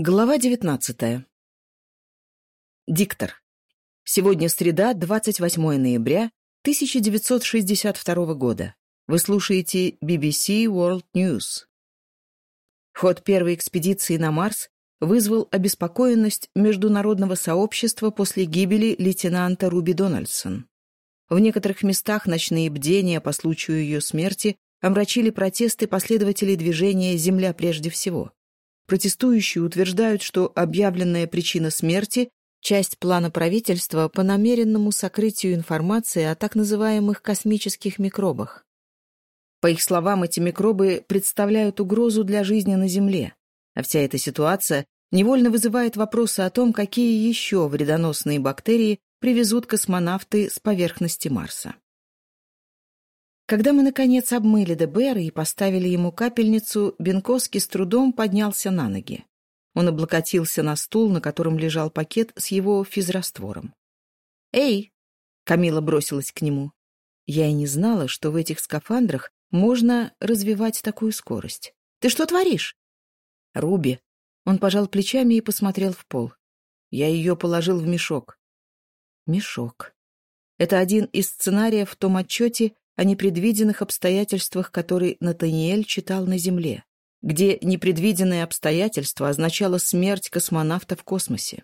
Глава 19. Диктор. Сегодня среда, 28 ноября 1962 года. Вы слушаете BBC World News. Ход первой экспедиции на Марс вызвал обеспокоенность международного сообщества после гибели лейтенанта Руби Дональдсон. В некоторых местах ночные бдения по случаю ее смерти омрачили протесты последователей движения «Земля прежде всего» протестующие утверждают, что объявленная причина смерти – часть плана правительства по намеренному сокрытию информации о так называемых космических микробах. По их словам, эти микробы представляют угрозу для жизни на Земле, а вся эта ситуация невольно вызывает вопросы о том, какие еще вредоносные бактерии привезут космонавты с поверхности Марса. Когда мы, наконец, обмыли Дебера и поставили ему капельницу, Бенковский с трудом поднялся на ноги. Он облокотился на стул, на котором лежал пакет с его физраствором. «Эй!» — Камила бросилась к нему. Я и не знала, что в этих скафандрах можно развивать такую скорость. «Ты что творишь?» «Руби!» Он пожал плечами и посмотрел в пол. Я ее положил в мешок. Мешок. Это один из сценариев в том отчете, о непредвиденных обстоятельствах, которые Натаниэль читал на Земле, где непредвиденное обстоятельство означало смерть космонавта в космосе.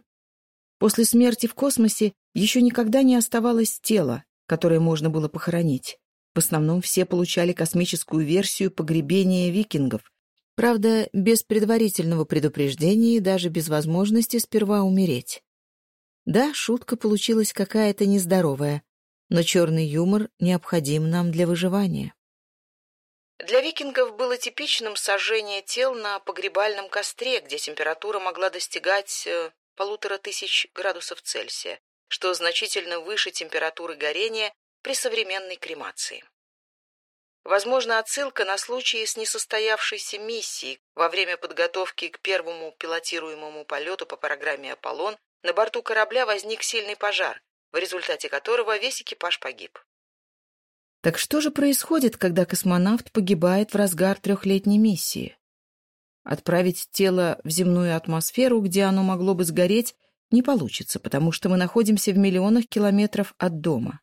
После смерти в космосе еще никогда не оставалось тела, которое можно было похоронить. В основном все получали космическую версию погребения викингов, правда, без предварительного предупреждения и даже без возможности сперва умереть. Да, шутка получилась какая-то нездоровая, но черный юмор необходим нам для выживания. Для викингов было типичным сожжение тел на погребальном костре, где температура могла достигать э, полутора тысяч градусов Цельсия, что значительно выше температуры горения при современной кремации. Возможно, отсылка на случай с несостоявшейся миссией во время подготовки к первому пилотируемому полету по программе «Аполлон» на борту корабля возник сильный пожар, в результате которого весь экипаж погиб. Так что же происходит, когда космонавт погибает в разгар трехлетней миссии? Отправить тело в земную атмосферу, где оно могло бы сгореть, не получится, потому что мы находимся в миллионах километров от дома.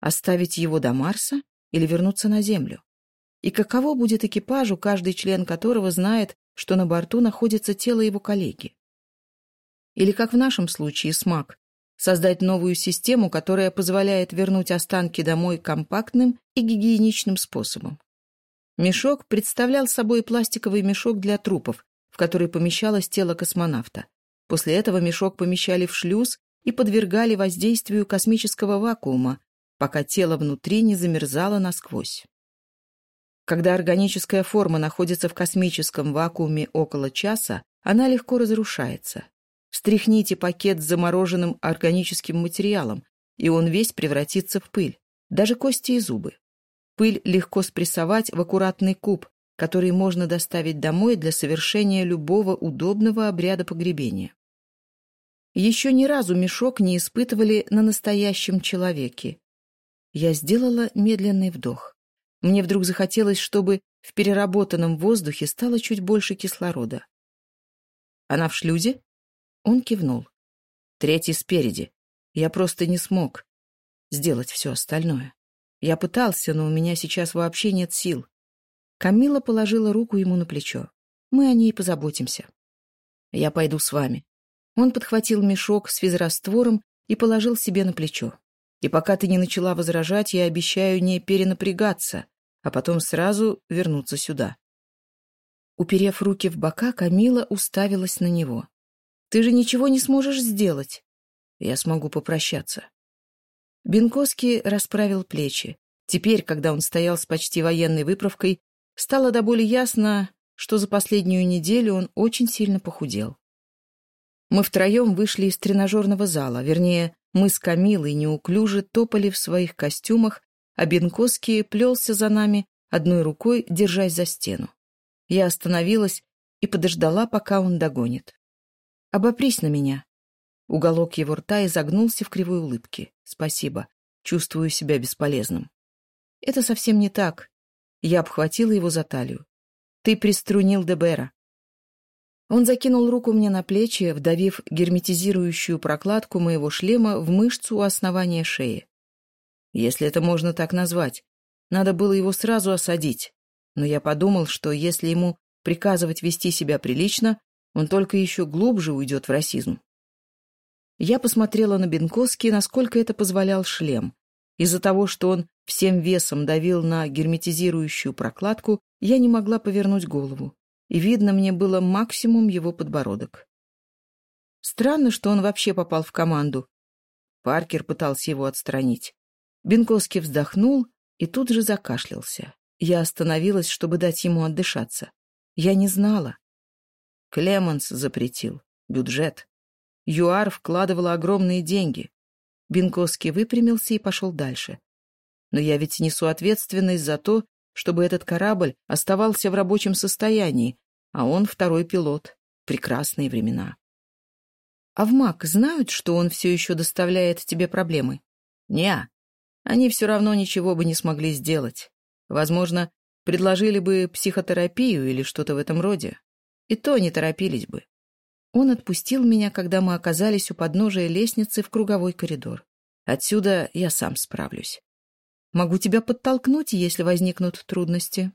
Оставить его до Марса или вернуться на Землю? И каково будет экипажу, каждый член которого знает, что на борту находится тело его коллеги? Или, как в нашем случае, смак, создать новую систему, которая позволяет вернуть останки домой компактным и гигиеничным способом. Мешок представлял собой пластиковый мешок для трупов, в который помещалось тело космонавта. После этого мешок помещали в шлюз и подвергали воздействию космического вакуума, пока тело внутри не замерзало насквозь. Когда органическая форма находится в космическом вакууме около часа, она легко разрушается. Встряхните пакет с замороженным органическим материалом, и он весь превратится в пыль, даже кости и зубы. Пыль легко спрессовать в аккуратный куб, который можно доставить домой для совершения любого удобного обряда погребения. Еще ни разу мешок не испытывали на настоящем человеке. Я сделала медленный вдох. Мне вдруг захотелось, чтобы в переработанном воздухе стало чуть больше кислорода. «Она в шлюзе?» Он кивнул. Третий спереди. Я просто не смог сделать все остальное. Я пытался, но у меня сейчас вообще нет сил. Камила положила руку ему на плечо. Мы о ней позаботимся. Я пойду с вами. Он подхватил мешок с физраствором и положил себе на плечо. И пока ты не начала возражать, я обещаю не перенапрягаться, а потом сразу вернуться сюда. Уперев руки в бока, Камила уставилась на него. Ты же ничего не сможешь сделать. Я смогу попрощаться. Бенковский расправил плечи. Теперь, когда он стоял с почти военной выправкой, стало до боли ясно, что за последнюю неделю он очень сильно похудел. Мы втроем вышли из тренажерного зала, вернее, мы с Камилой неуклюже топали в своих костюмах, а Бенковский плелся за нами, одной рукой держась за стену. Я остановилась и подождала, пока он догонит. Обопрись на меня». Уголок его рта изогнулся в кривой улыбке. «Спасибо. Чувствую себя бесполезным». «Это совсем не так». Я обхватила его за талию. «Ты приструнил Дебера». Он закинул руку мне на плечи, вдавив герметизирующую прокладку моего шлема в мышцу у основания шеи. Если это можно так назвать. Надо было его сразу осадить. Но я подумал, что если ему приказывать вести себя прилично, Он только еще глубже уйдет в расизм. Я посмотрела на Бенковски, насколько это позволял шлем. Из-за того, что он всем весом давил на герметизирующую прокладку, я не могла повернуть голову, и видно мне было максимум его подбородок. Странно, что он вообще попал в команду. Паркер пытался его отстранить. Бенковский вздохнул и тут же закашлялся. Я остановилась, чтобы дать ему отдышаться. Я не знала, Клеменс запретил. Бюджет. ЮАР вкладывала огромные деньги. Бенковский выпрямился и пошел дальше. Но я ведь несу ответственность за то, чтобы этот корабль оставался в рабочем состоянии, а он второй пилот. Прекрасные времена. А в МАК знают, что он все еще доставляет тебе проблемы? Неа. Они все равно ничего бы не смогли сделать. Возможно, предложили бы психотерапию или что-то в этом роде. И то не торопились бы. Он отпустил меня, когда мы оказались у подножия лестницы в круговой коридор. Отсюда я сам справлюсь. Могу тебя подтолкнуть, если возникнут трудности.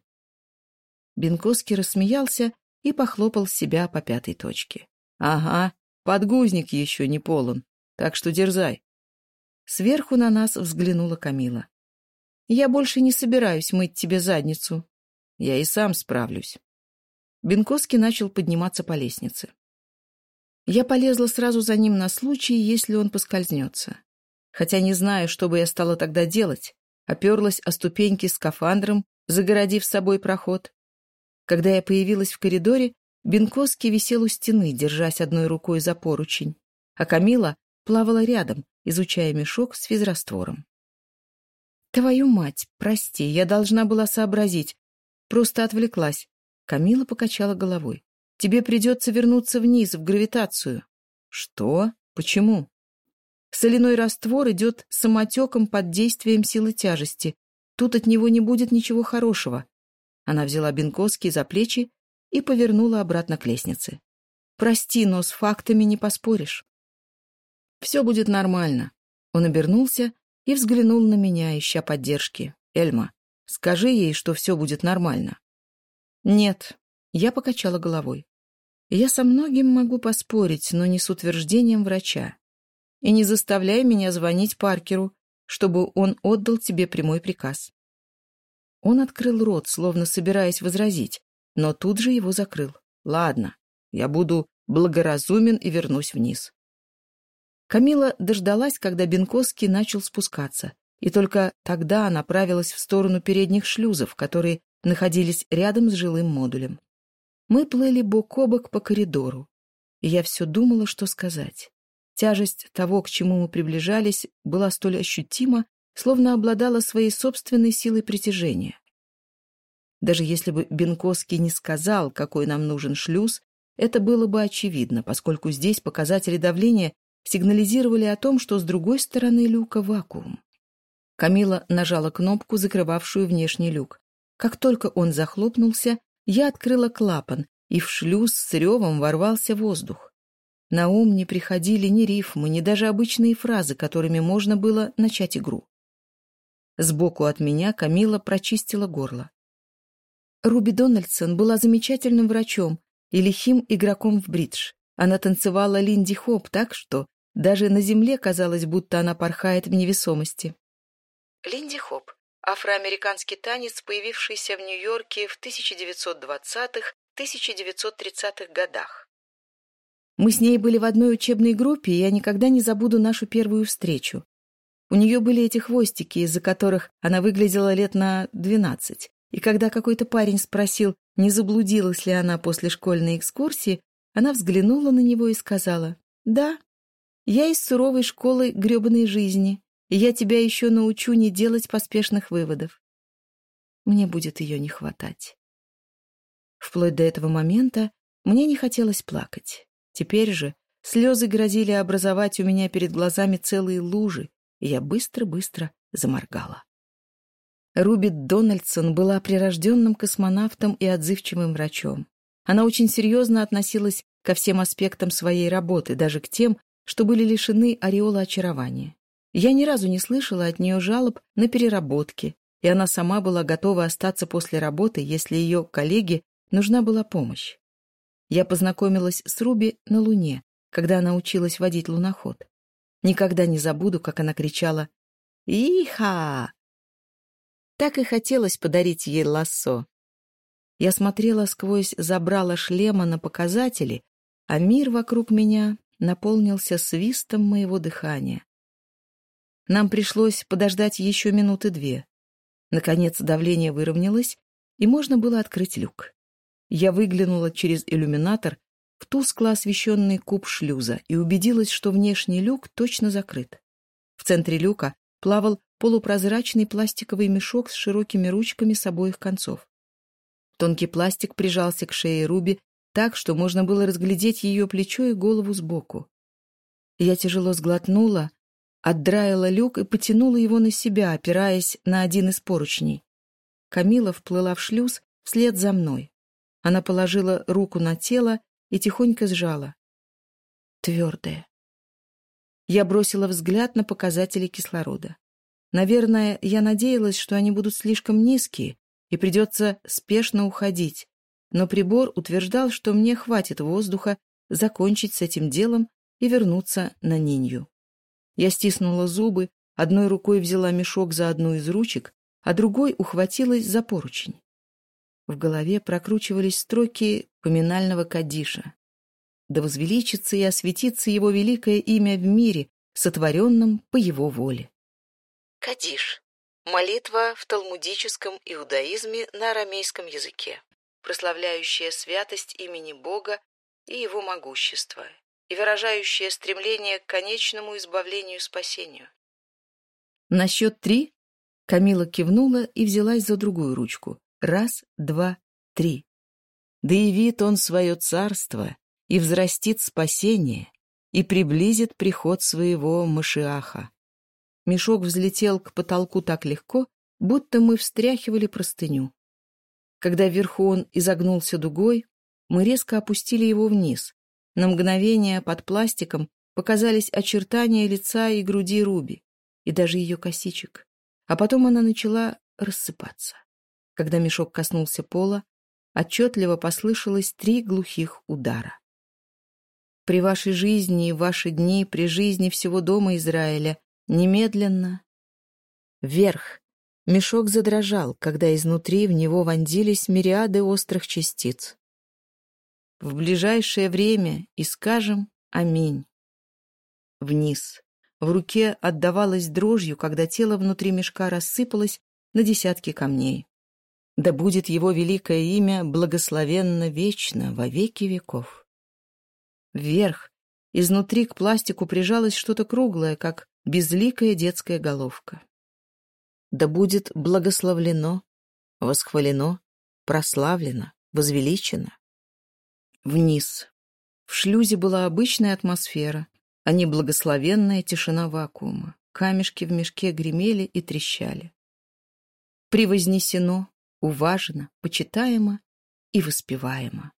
Бенковский рассмеялся и похлопал себя по пятой точке. «Ага, подгузник еще не полон, так что дерзай». Сверху на нас взглянула Камила. «Я больше не собираюсь мыть тебе задницу. Я и сам справлюсь». Бенковский начал подниматься по лестнице. Я полезла сразу за ним на случай, если он поскользнется. Хотя не знаю, что бы я стала тогда делать. Оперлась о ступеньки скафандром, загородив с собой проход, когда я появилась в коридоре, Бенковский висел у стены, держась одной рукой за поручень, а Камила плавала рядом, изучая мешок с физраствором. «Твою мать, прости, я должна была сообразить. Просто отвлеклась». Камила покачала головой. «Тебе придется вернуться вниз, в гравитацию». «Что? Почему?» «Соляной раствор идет самотеком под действием силы тяжести. Тут от него не будет ничего хорошего». Она взяла Бенковский за плечи и повернула обратно к лестнице. «Прости, но с фактами не поспоришь». «Все будет нормально». Он обернулся и взглянул на меня, ища поддержки. «Эльма, скажи ей, что все будет нормально». «Нет». Я покачала головой. «Я со многим могу поспорить, но не с утверждением врача. И не заставляй меня звонить Паркеру, чтобы он отдал тебе прямой приказ». Он открыл рот, словно собираясь возразить, но тут же его закрыл. «Ладно, я буду благоразумен и вернусь вниз». Камила дождалась, когда Бенковский начал спускаться, и только тогда направилась в сторону передних шлюзов, которые находились рядом с жилым модулем. Мы плыли бок о бок по коридору, и я все думала, что сказать. Тяжесть того, к чему мы приближались, была столь ощутима, словно обладала своей собственной силой притяжения. Даже если бы Бенковский не сказал, какой нам нужен шлюз, это было бы очевидно, поскольку здесь показатели давления сигнализировали о том, что с другой стороны люка вакуум. Камила нажала кнопку, закрывавшую внешний люк. Как только он захлопнулся, я открыла клапан, и в шлюз с ревом ворвался воздух. На ум не приходили ни рифмы, ни даже обычные фразы, которыми можно было начать игру. Сбоку от меня Камила прочистила горло. Руби Дональдсон была замечательным врачом и лихим игроком в бридж. Она танцевала Линди Хоп так, что даже на земле казалось, будто она порхает в невесомости. Линди Хоп афроамериканский танец, появившийся в Нью-Йорке в 1920-1930-х годах. Мы с ней были в одной учебной группе, и я никогда не забуду нашу первую встречу. У нее были эти хвостики, из-за которых она выглядела лет на 12. И когда какой-то парень спросил, не заблудилась ли она после школьной экскурсии, она взглянула на него и сказала, «Да, я из суровой школы грёбаной жизни, и я тебя еще научу не делать поспешных выводов». Мне будет ее не хватать. Вплоть до этого момента мне не хотелось плакать. Теперь же слезы грозили образовать у меня перед глазами целые лужи, и я быстро-быстро заморгала. Руби Дональдсон была прирожденным космонавтом и отзывчивым врачом. Она очень серьезно относилась ко всем аспектам своей работы, даже к тем, что были лишены ореола очарования. Я ни разу не слышала от нее жалоб на переработки, и она сама была готова остаться после работы, если ее коллеге нужна была помощь. Я познакомилась с Руби на Луне, когда она училась водить луноход. Никогда не забуду, как она кричала «Иха!». Так и хотелось подарить ей лассо. Я смотрела сквозь забрала шлема на показатели, а мир вокруг меня наполнился свистом моего дыхания. Нам пришлось подождать еще минуты две. Наконец давление выровнялось, и можно было открыть люк. Я выглянула через иллюминатор в тускло освещенный куб шлюза и убедилась, что внешний люк точно закрыт. В центре люка плавал полупрозрачный пластиковый мешок с широкими ручками с обоих концов. Тонкий пластик прижался к шее Руби так, что можно было разглядеть ее плечо и голову сбоку. Я тяжело сглотнула, отдраила люк и потянула его на себя, опираясь на один из поручней. Камила вплыла в шлюз вслед за мной. Она положила руку на тело и тихонько сжала. Твердое. Я бросила взгляд на показатели кислорода. Наверное, я надеялась, что они будут слишком низкие и придется спешно уходить, но прибор утверждал, что мне хватит воздуха закончить с этим делом и вернуться на Нинью. Я стиснула зубы, одной рукой взяла мешок за одну из ручек, а другой ухватилась за поручень. В голове прокручивались строки поминального кадиша. «Да возвеличится и осветится его великое имя в мире, сотворенном по его воле». Кадиш — молитва в талмудическом иудаизме на арамейском языке, прославляющая святость имени Бога и его могущество, и выражающее стремление к конечному избавлению и спасению. На счет три Камила кивнула и взялась за другую ручку. Раз, два, три. Да и он свое царство, и взрастит спасение, и приблизит приход своего Машиаха. Мешок взлетел к потолку так легко, будто мы встряхивали простыню. Когда вверху он изогнулся дугой, мы резко опустили его вниз, на мгновение под пластиком показались очертания лица и груди Руби, и даже ее косичек. А потом она начала рассыпаться. Когда мешок коснулся пола, отчетливо послышалось три глухих удара. При вашей жизни и ваши дни, при жизни всего дома Израиля, немедленно вверх. Мешок задрожал, когда изнутри в него вонзились мириады острых частиц в ближайшее время и скажем «Аминь». Вниз. В руке отдавалась дрожью, когда тело внутри мешка рассыпалось на десятки камней. Да будет его великое имя благословенно вечно во веки веков. Вверх. Изнутри к пластику прижалось что-то круглое, как безликая детская головка. Да будет благословлено, восхвалено, прославлено, возвеличено вниз, в шлюзе была обычная атмосфера, а не благословенная тишина вакуума. Камешки в мешке гремели и трещали. Превознесено, уважено, почитаемо и воспеваемо.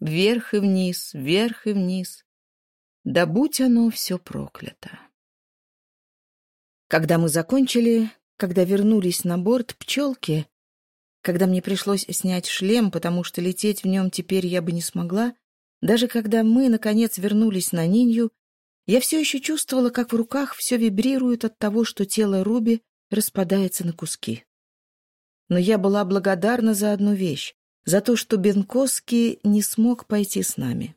Вверх и вниз, вверх и вниз. Да будь оно все проклято. Когда мы закончили, когда вернулись на борт пчелки, когда мне пришлось снять шлем, потому что лететь в нем теперь я бы не смогла, даже когда мы, наконец, вернулись на Нинью, я все еще чувствовала, как в руках все вибрирует от того, что тело Руби распадается на куски. Но я была благодарна за одну вещь, за то, что Бенковский не смог пойти с нами.